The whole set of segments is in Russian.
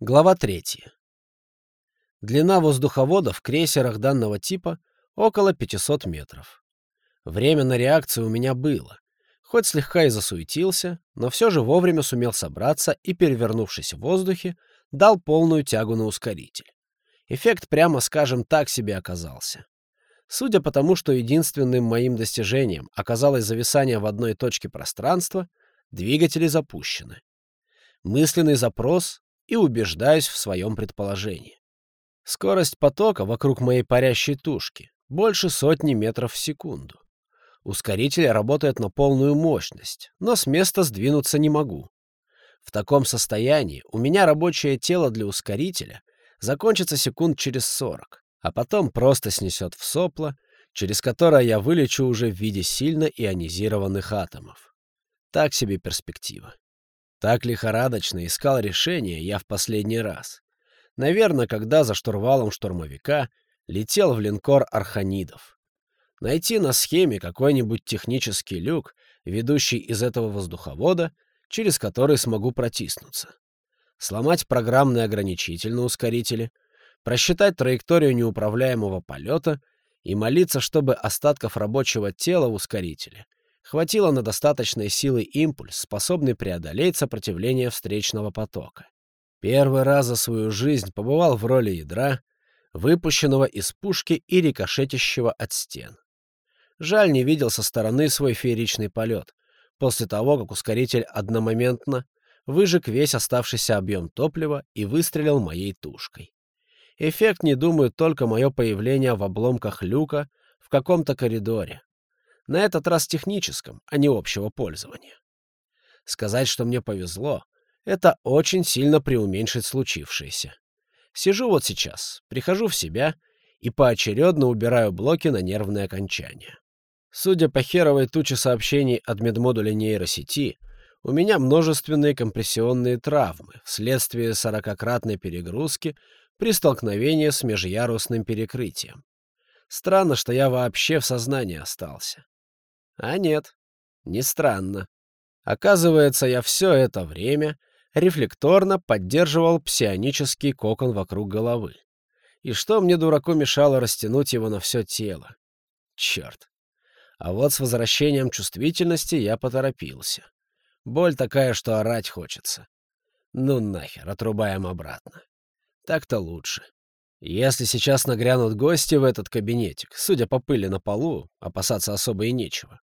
Глава третья. Длина воздуховода в крейсерах данного типа около 500 метров. Время на реакцию у меня было. Хоть слегка и засуетился, но все же вовремя сумел собраться и, перевернувшись в воздухе, дал полную тягу на ускоритель. Эффект, прямо скажем, так себе оказался. Судя по тому, что единственным моим достижением оказалось зависание в одной точке пространства, двигатели запущены. Мысленный запрос и убеждаюсь в своем предположении. Скорость потока вокруг моей парящей тушки больше сотни метров в секунду. Ускоритель работает на полную мощность, но с места сдвинуться не могу. В таком состоянии у меня рабочее тело для ускорителя закончится секунд через 40, а потом просто снесет в сопло, через которое я вылечу уже в виде сильно ионизированных атомов. Так себе перспектива. Так лихорадочно искал решение я в последний раз. Наверное, когда за штурвалом штурмовика летел в линкор Арханидов. Найти на схеме какой-нибудь технический люк, ведущий из этого воздуховода, через который смогу протиснуться. Сломать программный ограничитель на ускорителе, просчитать траекторию неуправляемого полета и молиться, чтобы остатков рабочего тела в ускорителе — хватило на достаточной силы импульс, способный преодолеть сопротивление встречного потока. Первый раз за свою жизнь побывал в роли ядра, выпущенного из пушки и рикошетящего от стен. Жаль, не видел со стороны свой фееричный полет, после того, как ускоритель одномоментно выжег весь оставшийся объем топлива и выстрелил моей тушкой. Эффект, не думаю, только мое появление в обломках люка в каком-то коридоре, на этот раз техническом, а не общего пользования. Сказать, что мне повезло, это очень сильно преуменьшить случившееся. Сижу вот сейчас, прихожу в себя и поочередно убираю блоки на нервные окончания. Судя по херовой туче сообщений от медмодуля нейросети, у меня множественные компрессионные травмы вследствие сорокакратной перегрузки при столкновении с межярусным перекрытием. Странно, что я вообще в сознании остался. А нет, не странно. Оказывается, я все это время рефлекторно поддерживал псионический кокон вокруг головы. И что мне, дураку, мешало растянуть его на все тело? Черт. А вот с возвращением чувствительности я поторопился. Боль такая, что орать хочется. Ну нахер, отрубаем обратно. Так-то лучше. Если сейчас нагрянут гости в этот кабинетик, судя по пыли на полу, опасаться особо и нечего,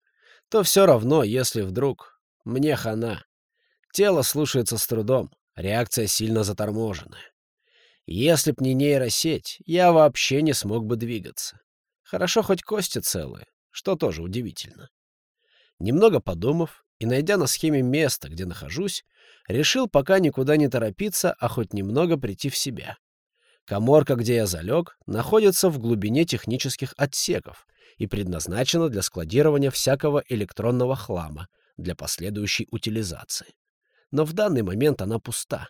то все равно, если вдруг мне хана. Тело слушается с трудом, реакция сильно заторможенная. Если б не нейросеть, я вообще не смог бы двигаться. Хорошо хоть кости целые, что тоже удивительно. Немного подумав и найдя на схеме место, где нахожусь, решил пока никуда не торопиться, а хоть немного прийти в себя. Коморка, где я залег, находится в глубине технических отсеков, и предназначена для складирования всякого электронного хлама для последующей утилизации. Но в данный момент она пуста.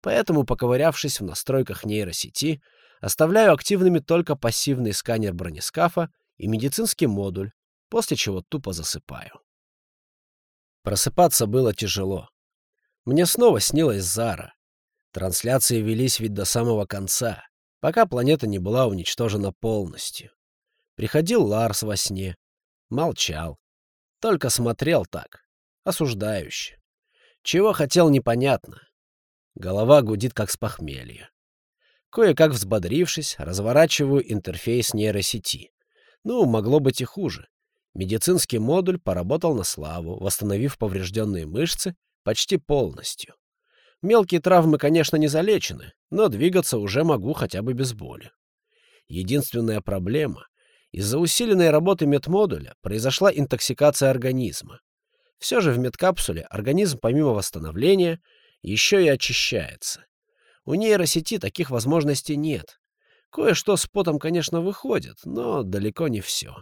Поэтому, поковырявшись в настройках нейросети, оставляю активными только пассивный сканер бронескафа и медицинский модуль, после чего тупо засыпаю. Просыпаться было тяжело. Мне снова снилась Зара. Трансляции велись ведь до самого конца, пока планета не была уничтожена полностью. Приходил Ларс во сне. Молчал. Только смотрел так, осуждающе. Чего хотел, непонятно. Голова гудит, как с похмелья. Кое-как взбодрившись, разворачиваю интерфейс нейросети. Ну, могло быть и хуже. Медицинский модуль поработал на славу, восстановив поврежденные мышцы почти полностью. Мелкие травмы, конечно, не залечены, но двигаться уже могу хотя бы без боли. Единственная проблема из-за усиленной работы медмодуля произошла интоксикация организма. Все же в медкапсуле организм помимо восстановления еще и очищается. У нейросети таких возможностей нет. Кое-что с потом, конечно, выходит, но далеко не все.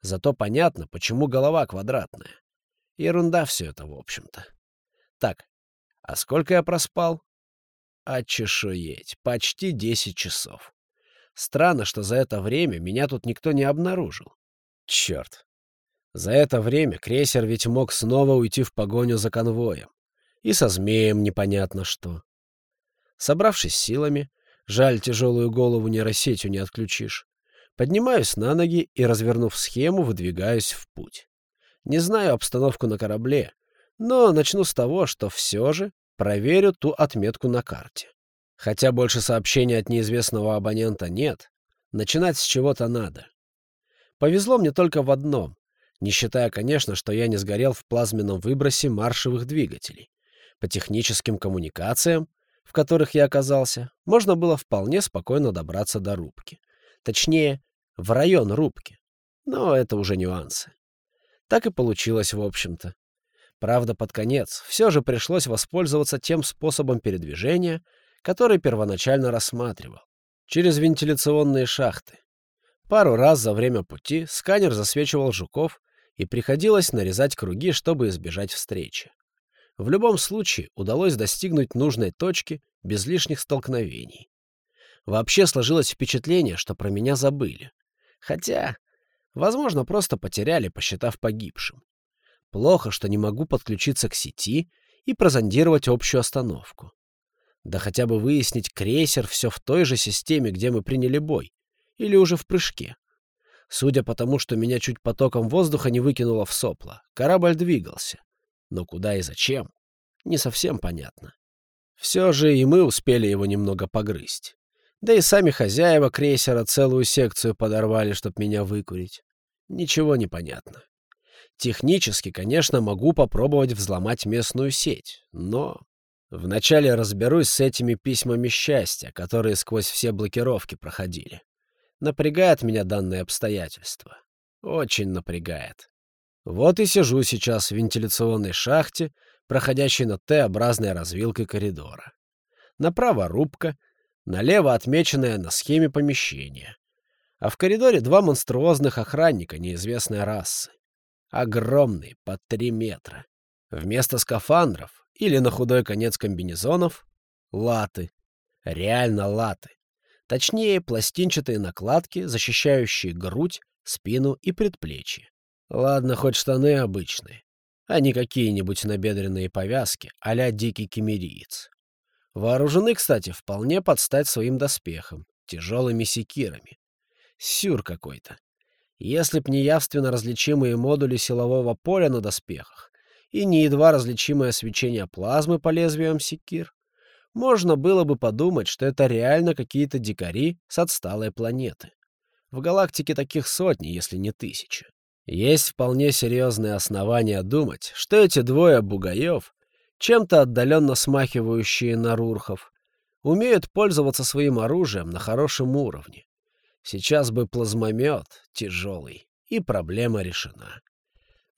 Зато понятно, почему голова квадратная. Ерунда все это, в общем-то. Так, а сколько я проспал? А чешуеть, почти 10 часов. Странно, что за это время меня тут никто не обнаружил. Черт. За это время крейсер ведь мог снова уйти в погоню за конвоем. И со змеем непонятно что. Собравшись силами, жаль, тяжелую голову нейросетью не отключишь, поднимаюсь на ноги и, развернув схему, выдвигаюсь в путь. Не знаю обстановку на корабле, но начну с того, что все же проверю ту отметку на карте. Хотя больше сообщений от неизвестного абонента нет, начинать с чего-то надо. Повезло мне только в одном, не считая, конечно, что я не сгорел в плазменном выбросе маршевых двигателей. По техническим коммуникациям, в которых я оказался, можно было вполне спокойно добраться до рубки. Точнее, в район рубки. Но это уже нюансы. Так и получилось, в общем-то. Правда, под конец все же пришлось воспользоваться тем способом передвижения, который первоначально рассматривал. Через вентиляционные шахты. Пару раз за время пути сканер засвечивал жуков, и приходилось нарезать круги, чтобы избежать встречи. В любом случае удалось достигнуть нужной точки без лишних столкновений. Вообще сложилось впечатление, что про меня забыли. Хотя, возможно, просто потеряли, посчитав погибшим. Плохо, что не могу подключиться к сети и прозондировать общую остановку. Да хотя бы выяснить, крейсер все в той же системе, где мы приняли бой, или уже в прыжке. Судя по тому, что меня чуть потоком воздуха не выкинуло в сопло, корабль двигался. Но куда и зачем, не совсем понятно. Все же и мы успели его немного погрызть. Да и сами хозяева крейсера целую секцию подорвали, чтоб меня выкурить. Ничего не понятно. Технически, конечно, могу попробовать взломать местную сеть, но Вначале разберусь с этими письмами счастья, которые сквозь все блокировки проходили. Напрягает меня данное обстоятельство. Очень напрягает. Вот и сижу сейчас в вентиляционной шахте, проходящей над Т-образной развилкой коридора. Направо рубка, налево отмеченное на схеме помещение. А в коридоре два монструозных охранника неизвестной расы. Огромные, под три метра. Вместо скафандров или на худой конец комбинезонов — латы. Реально латы. Точнее, пластинчатые накладки, защищающие грудь, спину и предплечье. Ладно, хоть штаны обычные, а не какие-нибудь набедренные повязки а дикий кемериец. Вооружены, кстати, вполне под стать своим доспехам, тяжелыми секирами. Сюр какой-то. Если б не явственно различимые модули силового поля на доспехах, и не едва различимое свечение плазмы по лезвиям секир, можно было бы подумать, что это реально какие-то дикари с отсталой планеты. В галактике таких сотни, если не тысячи. Есть вполне серьезные основания думать, что эти двое бугаев, чем-то отдаленно смахивающие на рурхов, умеют пользоваться своим оружием на хорошем уровне. Сейчас бы плазмомет тяжелый, и проблема решена.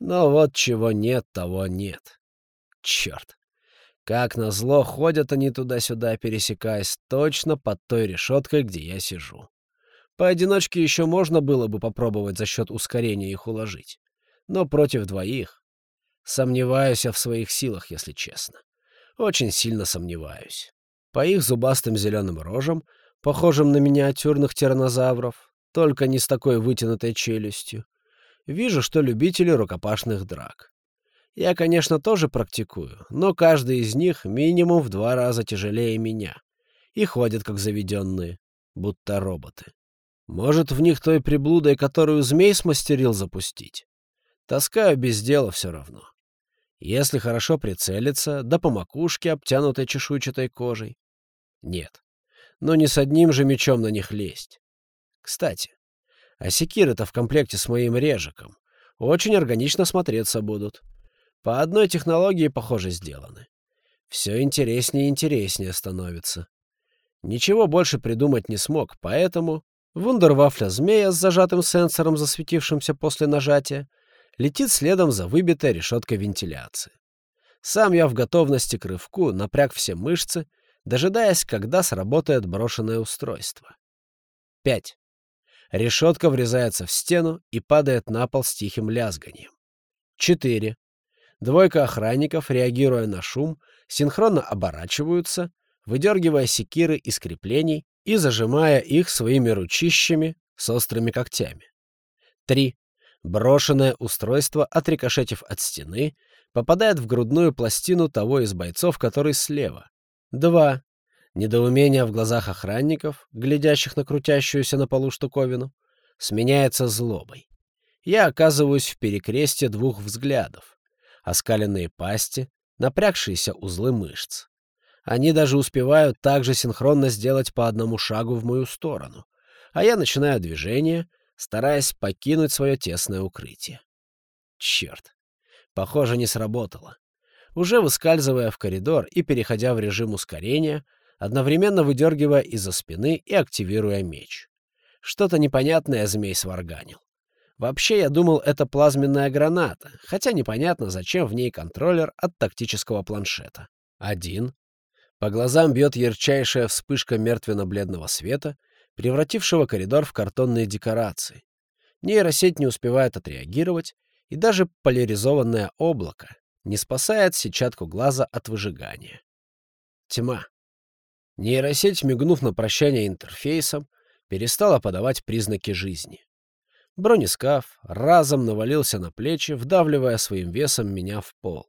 Но вот чего нет, того нет. Черт. Как назло, ходят они туда-сюда, пересекаясь точно под той решеткой, где я сижу. Поодиночке еще можно было бы попробовать за счет ускорения их уложить. Но против двоих... Сомневаюсь я в своих силах, если честно. Очень сильно сомневаюсь. По их зубастым зеленым рожам, похожим на миниатюрных тиранозавров, только не с такой вытянутой челюстью, Вижу, что любители рукопашных драк. Я, конечно, тоже практикую, но каждый из них минимум в два раза тяжелее меня. И ходят как заведенные, будто роботы. Может, в них той приблудой, которую змей смастерил запустить? Таскаю без дела все равно. Если хорошо прицелиться, да по макушке, обтянутой чешуйчатой кожей. Нет. Но не с одним же мечом на них лезть. Кстати, а секиры-то в комплекте с моим режиком. Очень органично смотреться будут. По одной технологии, похоже, сделаны. Все интереснее и интереснее становится. Ничего больше придумать не смог, поэтому вундервафля змея с зажатым сенсором, засветившимся после нажатия, летит следом за выбитой решеткой вентиляции. Сам я в готовности к рывку напряг все мышцы, дожидаясь, когда сработает брошенное устройство. Пять. Решетка врезается в стену и падает на пол с тихим лязганием. Четыре. Двойка охранников, реагируя на шум, синхронно оборачиваются, выдергивая секиры из креплений и зажимая их своими ручищами с острыми когтями. Три. Брошенное устройство, отрикошетив от стены, попадает в грудную пластину того из бойцов, который слева. Два. Недоумение в глазах охранников, глядящих на крутящуюся на полу штуковину, сменяется злобой. Я оказываюсь в перекресте двух взглядов. Оскаленные пасти, напрягшиеся узлы мышц. Они даже успевают также синхронно сделать по одному шагу в мою сторону, а я начинаю движение, стараясь покинуть свое тесное укрытие. Черт. Похоже, не сработало. Уже выскальзывая в коридор и переходя в режим ускорения, одновременно выдергивая из-за спины и активируя меч. Что-то непонятное змей сварганил. Вообще, я думал, это плазменная граната, хотя непонятно, зачем в ней контроллер от тактического планшета. Один. По глазам бьет ярчайшая вспышка мертвенно-бледного света, превратившего коридор в картонные декорации. Нейросеть не успевает отреагировать, и даже поляризованное облако не спасает сетчатку глаза от выжигания. Тьма. Нейросеть, мигнув на прощание интерфейсом, перестала подавать признаки жизни. Бронескаф разом навалился на плечи, вдавливая своим весом меня в пол.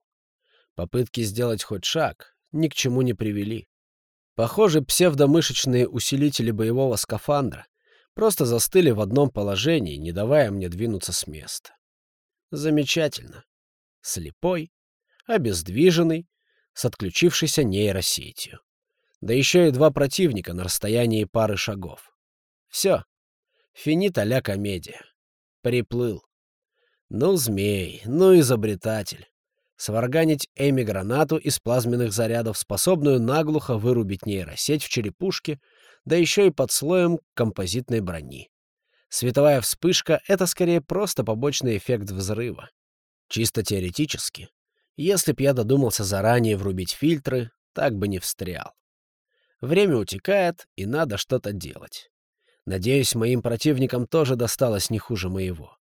Попытки сделать хоть шаг ни к чему не привели. Похоже, псевдомышечные усилители боевого скафандра просто застыли в одном положении, не давая мне двинуться с места. Замечательно. Слепой, обездвиженный, с отключившейся нейросетью. Да еще и два противника на расстоянии пары шагов. Все. Финита ля комедия. Приплыл. Ну, змей, ну, изобретатель. Сварганить Эми гранату из плазменных зарядов, способную наглухо вырубить нейросеть в черепушке, да еще и под слоем композитной брони. Световая вспышка — это скорее просто побочный эффект взрыва. Чисто теоретически, если б я додумался заранее врубить фильтры, так бы не встрял. Время утекает, и надо что-то делать. Надеюсь, моим противникам тоже досталось не хуже моего.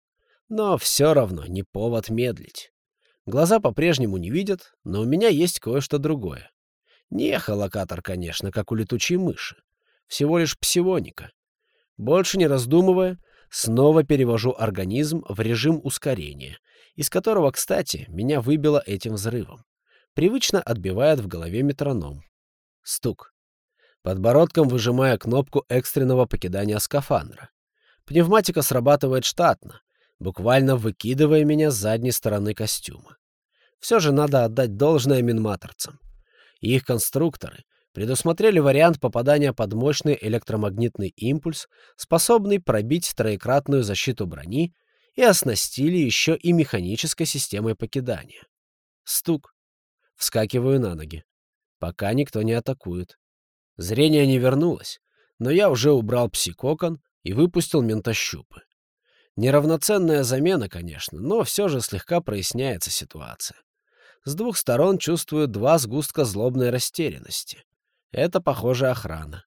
Но все равно не повод медлить. Глаза по-прежнему не видят, но у меня есть кое-что другое. Не эхолокатор, конечно, как у летучей мыши. Всего лишь псионика. Больше не раздумывая, снова перевожу организм в режим ускорения, из которого, кстати, меня выбило этим взрывом. Привычно отбивает в голове метроном. Стук подбородком выжимая кнопку экстренного покидания скафандра. Пневматика срабатывает штатно, буквально выкидывая меня с задней стороны костюма. Все же надо отдать должное минматорцам. их конструкторы предусмотрели вариант попадания под мощный электромагнитный импульс, способный пробить троекратную защиту брони, и оснастили еще и механической системой покидания. Стук. Вскакиваю на ноги. Пока никто не атакует. Зрение не вернулось, но я уже убрал псикокон и выпустил ментощупы. Неравноценная замена, конечно, но все же слегка проясняется ситуация. С двух сторон чувствую два сгустка злобной растерянности. Это, похоже, охрана.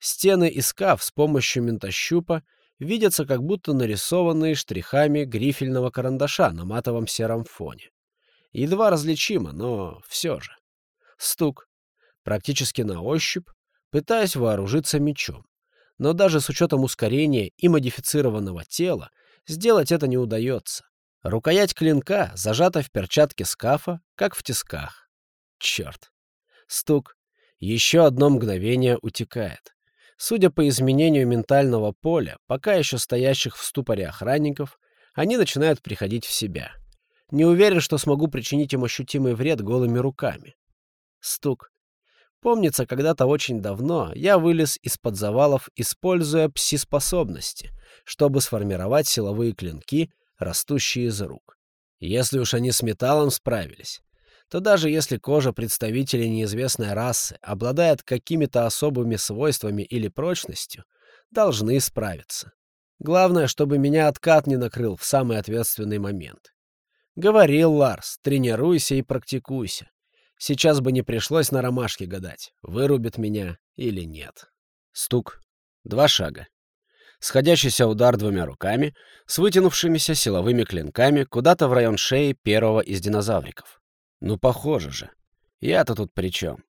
Стены и скаф с помощью ментощупа видятся как будто нарисованные штрихами грифельного карандаша на матовом сером фоне. Едва различимо, но все же. Стук, практически на ощупь, пытаясь вооружиться мечом. Но даже с учетом ускорения и модифицированного тела сделать это не удается. Рукоять клинка зажата в перчатке скафа, как в тисках. Черт. Стук. Еще одно мгновение утекает. Судя по изменению ментального поля, пока еще стоящих в ступоре охранников, они начинают приходить в себя. Не уверен, что смогу причинить им ощутимый вред голыми руками. Стук. Помнится, когда-то очень давно я вылез из-под завалов, используя пси-способности, чтобы сформировать силовые клинки, растущие из рук. Если уж они с металлом справились, то даже если кожа представителей неизвестной расы обладает какими-то особыми свойствами или прочностью, должны справиться. Главное, чтобы меня откат не накрыл в самый ответственный момент. Говорил Ларс, тренируйся и практикуйся. Сейчас бы не пришлось на ромашке гадать, вырубит меня или нет. Стук. Два шага. Сходящийся удар двумя руками с вытянувшимися силовыми клинками куда-то в район шеи первого из динозавриков. Ну, похоже же. Я-то тут при чем?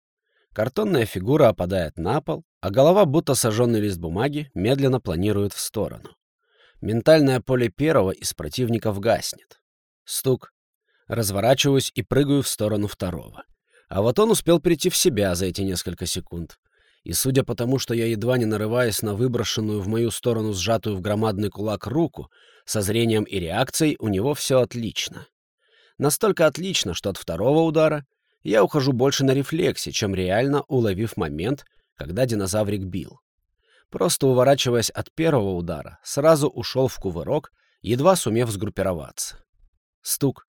Картонная фигура опадает на пол, а голова, будто сожженный лист бумаги, медленно планирует в сторону. Ментальное поле первого из противников гаснет. Стук. Разворачиваюсь и прыгаю в сторону второго. А вот он успел прийти в себя за эти несколько секунд. И судя по тому, что я едва не нарываясь на выброшенную в мою сторону сжатую в громадный кулак руку, со зрением и реакцией у него все отлично. Настолько отлично, что от второго удара я ухожу больше на рефлексе, чем реально уловив момент, когда динозаврик бил. Просто уворачиваясь от первого удара, сразу ушел в кувырок, едва сумев сгруппироваться. Стук.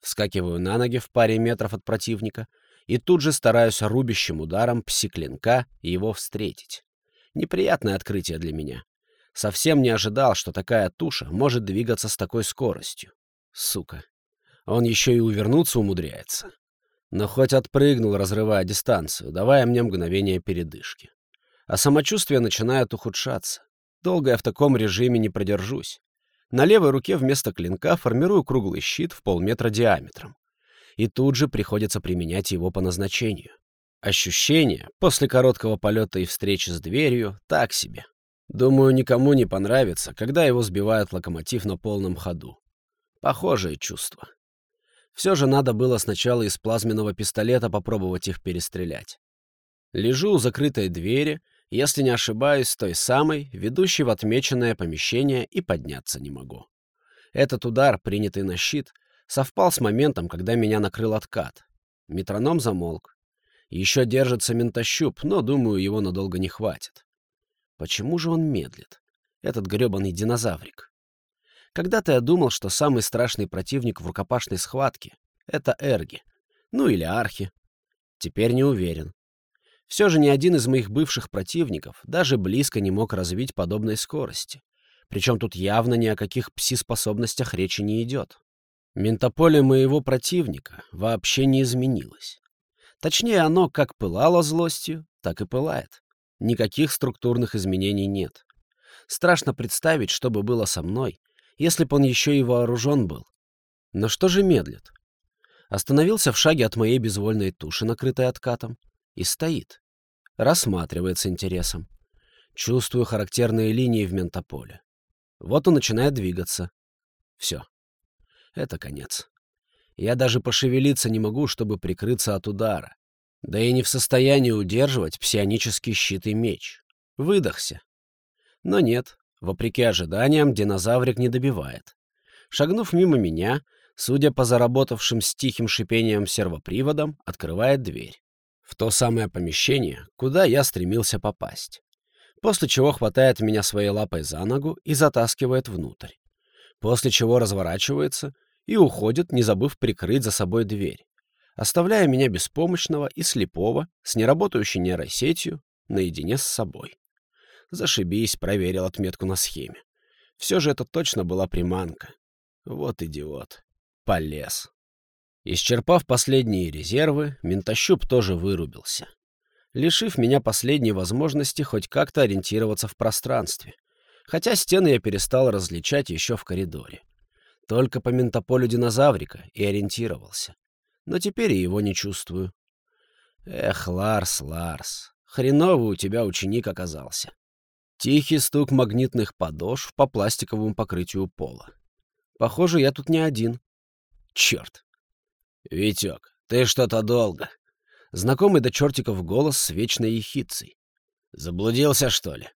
Вскакиваю на ноги в паре метров от противника и тут же стараюсь рубящим ударом пси-клинка его встретить. Неприятное открытие для меня. Совсем не ожидал, что такая туша может двигаться с такой скоростью. Сука. Он еще и увернуться умудряется. Но хоть отпрыгнул, разрывая дистанцию, давая мне мгновение передышки. А самочувствие начинает ухудшаться. Долго я в таком режиме не продержусь. На левой руке вместо клинка формирую круглый щит в полметра диаметром. И тут же приходится применять его по назначению. Ощущение после короткого полета и встречи с дверью так себе. Думаю, никому не понравится, когда его сбивает локомотив на полном ходу. Похожее чувство. Все же надо было сначала из плазменного пистолета попробовать их перестрелять. Лежу у закрытой двери, если не ошибаюсь, той самой, ведущей в отмеченное помещение, и подняться не могу. Этот удар, принятый на щит, совпал с моментом, когда меня накрыл откат. Метроном замолк. Еще держится ментощуп, но, думаю, его надолго не хватит. Почему же он медлит? Этот гребаный динозаврик. Когда-то я думал, что самый страшный противник в рукопашной схватке — это эрги. Ну или архи. Теперь не уверен. Все же ни один из моих бывших противников даже близко не мог развить подобной скорости. Причем тут явно ни о каких пси-способностях речи не идет. Ментополе моего противника вообще не изменилось. Точнее, оно как пылало злостью, так и пылает. Никаких структурных изменений нет. Страшно представить, что бы было со мной, если б он еще и вооружен был. Но что же медлит? Остановился в шаге от моей безвольной туши, накрытой откатом, и стоит. Рассматривает с интересом. Чувствую характерные линии в ментополе. Вот он начинает двигаться. Все. Это конец. Я даже пошевелиться не могу, чтобы прикрыться от удара. Да и не в состоянии удерживать псионический щит и меч. Выдохся. Но нет, Вопреки ожиданиям, динозаврик не добивает. Шагнув мимо меня, судя по заработавшим с тихим шипением сервоприводам, открывает дверь. В то самое помещение, куда я стремился попасть. После чего хватает меня своей лапой за ногу и затаскивает внутрь. После чего разворачивается и уходит, не забыв прикрыть за собой дверь, оставляя меня беспомощного и слепого, с неработающей нейросетью, наедине с собой. Зашибись, проверил отметку на схеме. Все же это точно была приманка. Вот идиот. Полез. Исчерпав последние резервы, ментощуп тоже вырубился, лишив меня последней возможности хоть как-то ориентироваться в пространстве. Хотя стены я перестал различать еще в коридоре. Только по ментополю динозаврика и ориентировался. Но теперь и его не чувствую. Эх, Ларс, Ларс, хреновый у тебя ученик оказался. Тихий стук магнитных подошв по пластиковому покрытию пола. Похоже, я тут не один. Черт. Витек, ты что-то долго. Знакомый до чертиков голос с вечной ехидцей. Заблудился, что ли?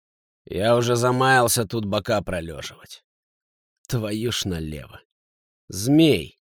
Я уже замаялся тут бока пролеживать. Твою ж налево. Змей.